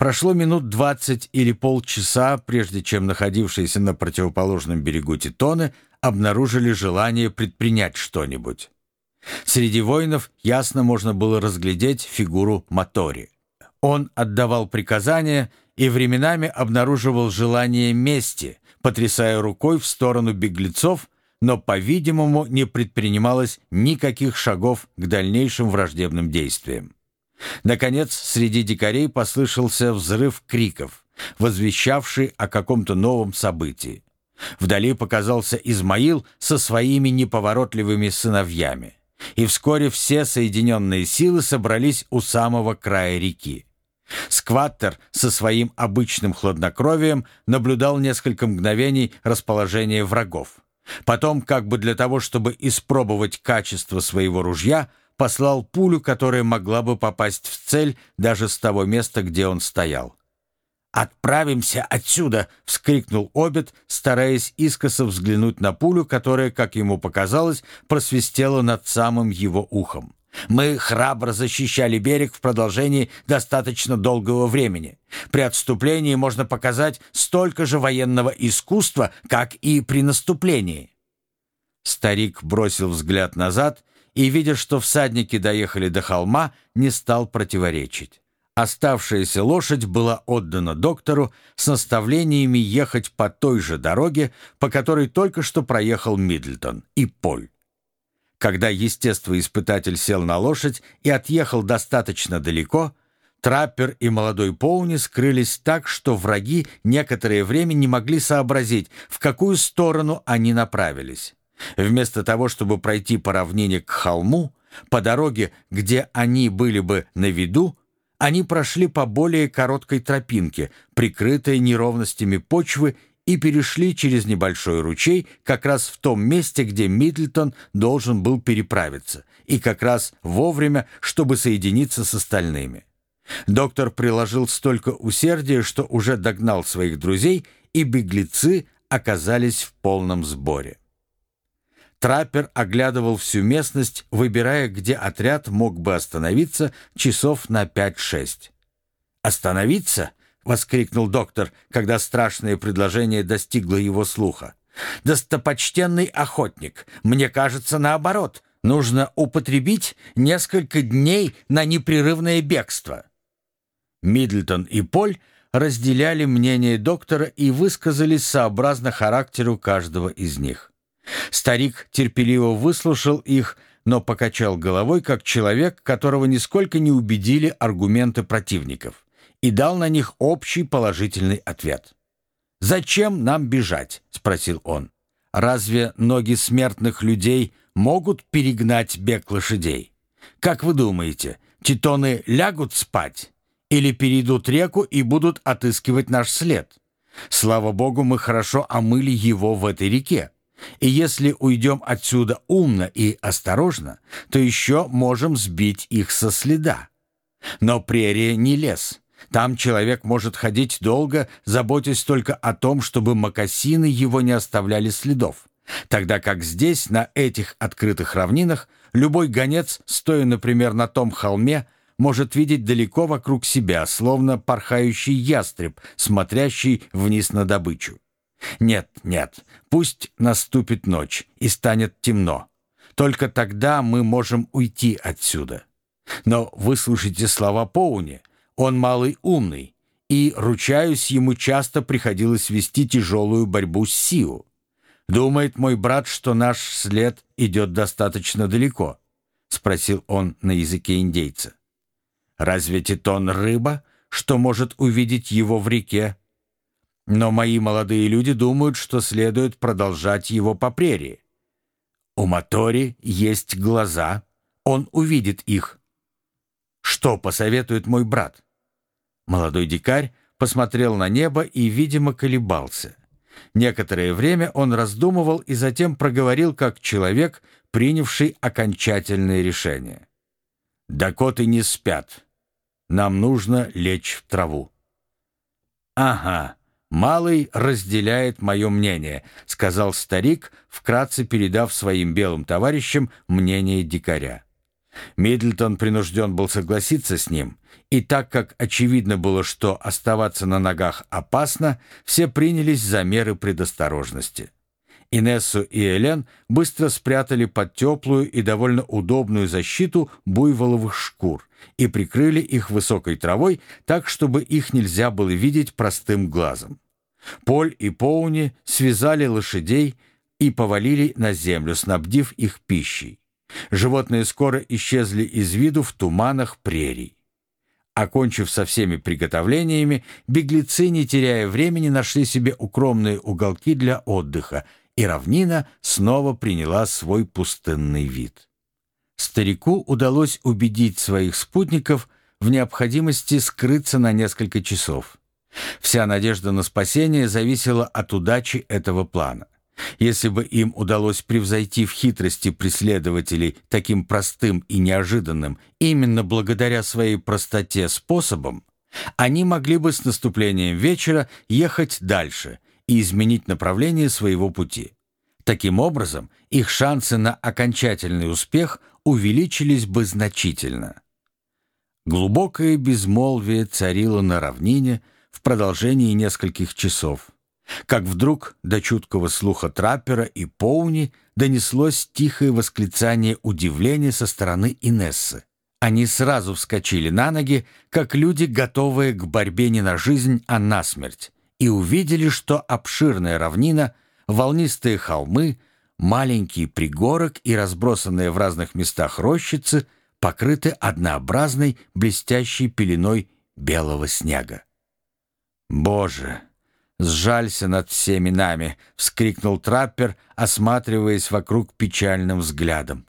Прошло минут двадцать или полчаса, прежде чем находившиеся на противоположном берегу Титоны обнаружили желание предпринять что-нибудь. Среди воинов ясно можно было разглядеть фигуру Мотори. Он отдавал приказания и временами обнаруживал желание мести, потрясая рукой в сторону беглецов, но, по-видимому, не предпринималось никаких шагов к дальнейшим враждебным действиям. Наконец, среди дикарей послышался взрыв криков, возвещавший о каком-то новом событии. Вдали показался Измаил со своими неповоротливыми сыновьями, и вскоре все соединенные силы собрались у самого края реки. Скваттер со своим обычным хладнокровием наблюдал несколько мгновений расположение врагов. Потом, как бы для того, чтобы испробовать качество своего ружья, послал пулю, которая могла бы попасть в цель даже с того места, где он стоял. «Отправимся отсюда!» — вскрикнул Обед, стараясь искоса взглянуть на пулю, которая, как ему показалось, просвистела над самым его ухом. Мы храбро защищали берег в продолжении достаточно долгого времени. При отступлении можно показать столько же военного искусства, как и при наступлении». Старик бросил взгляд назад и, видя, что всадники доехали до холма, не стал противоречить. Оставшаяся лошадь была отдана доктору с наставлениями ехать по той же дороге, по которой только что проехал Мидлтон и Поль. Когда естествоиспытатель сел на лошадь и отъехал достаточно далеко, Траппер и молодой Поуни скрылись так, что враги некоторое время не могли сообразить, в какую сторону они направились. Вместо того, чтобы пройти по равнине к холму, по дороге, где они были бы на виду, они прошли по более короткой тропинке, прикрытой неровностями почвы и перешли через небольшой ручей как раз в том месте, где Мидлтон должен был переправиться, и как раз вовремя, чтобы соединиться с остальными. Доктор приложил столько усердия, что уже догнал своих друзей, и беглецы оказались в полном сборе. Траппер оглядывал всю местность, выбирая, где отряд мог бы остановиться часов на 5-6. «Остановиться?» — воскликнул доктор, когда страшное предложение достигло его слуха. «Достопочтенный охотник, мне кажется, наоборот, нужно употребить несколько дней на непрерывное бегство». Мидлтон и Поль разделяли мнение доктора и высказались сообразно характеру каждого из них. Старик терпеливо выслушал их, но покачал головой, как человек, которого нисколько не убедили аргументы противников и дал на них общий положительный ответ. «Зачем нам бежать?» — спросил он. «Разве ноги смертных людей могут перегнать бег лошадей? Как вы думаете, титоны лягут спать или перейдут реку и будут отыскивать наш след? Слава богу, мы хорошо омыли его в этой реке. И если уйдем отсюда умно и осторожно, то еще можем сбить их со следа. Но прерия не лес, там человек может ходить долго, заботясь только о том, чтобы мокасины его не оставляли следов. Тогда как здесь, на этих открытых равнинах, любой гонец, стоя, например, на том холме, может видеть далеко вокруг себя, словно порхающий ястреб, смотрящий вниз на добычу. Нет, нет, пусть наступит ночь и станет темно. Только тогда мы можем уйти отсюда. Но выслушайте слова Поуни, он малый умный, и, ручаюсь, ему часто приходилось вести тяжелую борьбу с Сиу. Думает мой брат, что наш след идет достаточно далеко?» — спросил он на языке индейца. «Разве Титон рыба, что может увидеть его в реке? Но мои молодые люди думают, что следует продолжать его по прерии. У Матори есть глаза, он увидит их. Что посоветует мой брат?» Молодой дикарь посмотрел на небо и, видимо, колебался. Некоторое время он раздумывал и затем проговорил как человек, принявший окончательное решение. «Дакоты не спят. Нам нужно лечь в траву». «Ага, малый разделяет мое мнение», — сказал старик, вкратце передав своим белым товарищам мнение дикаря. Мидлтон принужден был согласиться с ним, и так как очевидно было, что оставаться на ногах опасно, все принялись за меры предосторожности. Инессу и Элен быстро спрятали под теплую и довольно удобную защиту буйволовых шкур и прикрыли их высокой травой так, чтобы их нельзя было видеть простым глазом. Поль и Поуни связали лошадей и повалили на землю, снабдив их пищей. Животные скоро исчезли из виду в туманах прерий. Окончив со всеми приготовлениями, беглецы, не теряя времени, нашли себе укромные уголки для отдыха, и равнина снова приняла свой пустынный вид. Старику удалось убедить своих спутников в необходимости скрыться на несколько часов. Вся надежда на спасение зависела от удачи этого плана. Если бы им удалось превзойти в хитрости преследователей таким простым и неожиданным именно благодаря своей простоте способом, они могли бы с наступлением вечера ехать дальше и изменить направление своего пути. Таким образом, их шансы на окончательный успех увеличились бы значительно. Глубокое безмолвие царило на равнине в продолжении нескольких часов как вдруг до чуткого слуха траппера и Поуни донеслось тихое восклицание удивления со стороны Инессы. Они сразу вскочили на ноги, как люди, готовые к борьбе не на жизнь, а на смерть, и увидели, что обширная равнина, волнистые холмы, маленький пригорок и разбросанные в разных местах рощицы покрыты однообразной блестящей пеленой белого снега. «Боже!» «Сжалься над всеми нами!» — вскрикнул траппер, осматриваясь вокруг печальным взглядом.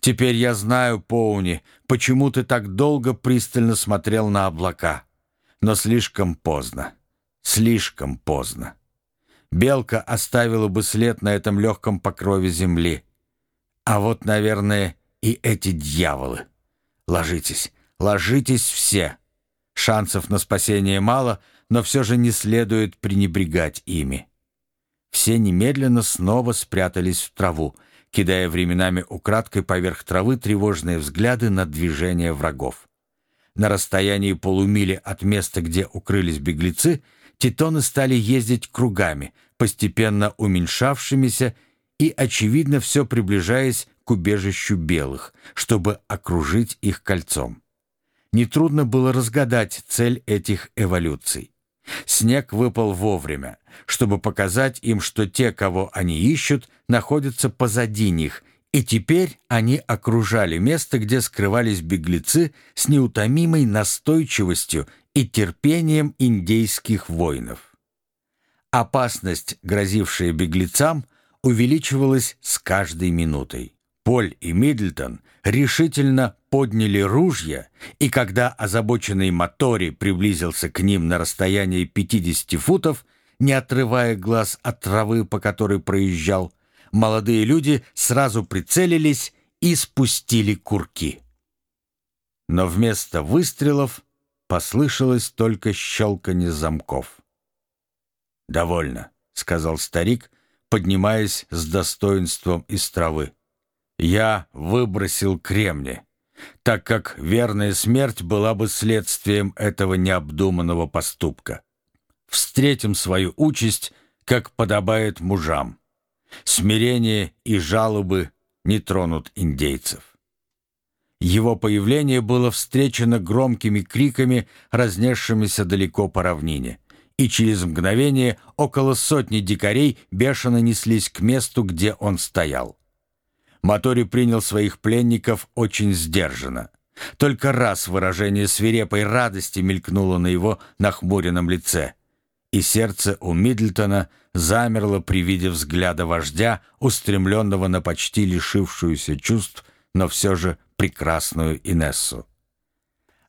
«Теперь я знаю, Поуни, почему ты так долго пристально смотрел на облака. Но слишком поздно. Слишком поздно. Белка оставила бы след на этом легком покрове земли. А вот, наверное, и эти дьяволы. Ложитесь, ложитесь все. Шансов на спасение мало — но все же не следует пренебрегать ими. Все немедленно снова спрятались в траву, кидая временами украдкой поверх травы тревожные взгляды на движение врагов. На расстоянии полумили от места, где укрылись беглецы, титоны стали ездить кругами, постепенно уменьшавшимися и, очевидно, все приближаясь к убежищу белых, чтобы окружить их кольцом. Нетрудно было разгадать цель этих эволюций. Снег выпал вовремя, чтобы показать им, что те, кого они ищут, находятся позади них, и теперь они окружали место, где скрывались беглецы с неутомимой настойчивостью и терпением индейских воинов. Опасность, грозившая беглецам, увеличивалась с каждой минутой. Поль и Мидлтон решительно подняли ружья, и когда озабоченный Мотори приблизился к ним на расстояние 50 футов, не отрывая глаз от травы, по которой проезжал, молодые люди сразу прицелились и спустили курки. Но вместо выстрелов послышалось только щелканье замков. «Довольно», — сказал старик, поднимаясь с достоинством из травы я выбросил кремни, так как верная смерть была бы следствием этого необдуманного поступка. Встретим свою участь, как подобает мужам. Смирение и жалобы не тронут индейцев. Его появление было встречено громкими криками, разнесшимися далеко по равнине, и через мгновение около сотни дикарей бешено неслись к месту, где он стоял. Мотори принял своих пленников очень сдержанно. Только раз выражение свирепой радости мелькнуло на его нахмуренном лице, и сердце у Мидлтона замерло при виде взгляда вождя, устремленного на почти лишившуюся чувств, но все же прекрасную Инессу.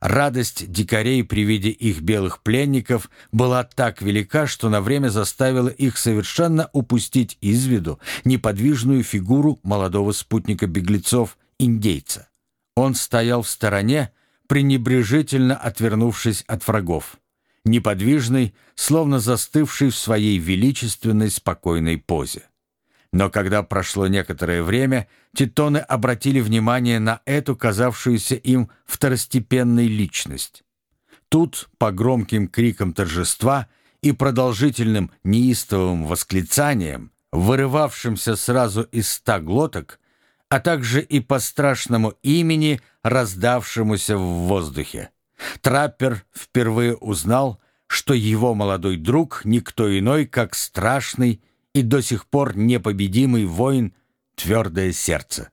Радость дикарей при виде их белых пленников была так велика, что на время заставила их совершенно упустить из виду неподвижную фигуру молодого спутника беглецов, индейца. Он стоял в стороне, пренебрежительно отвернувшись от врагов, неподвижный, словно застывший в своей величественной спокойной позе. Но когда прошло некоторое время, титоны обратили внимание на эту казавшуюся им второстепенной личность. Тут, по громким крикам торжества и продолжительным неистовым восклицаниям, вырывавшимся сразу из ста глоток, а также и по страшному имени, раздавшемуся в воздухе, Траппер впервые узнал, что его молодой друг никто иной, как страшный и до сих пор непобедимый воин «Твердое сердце».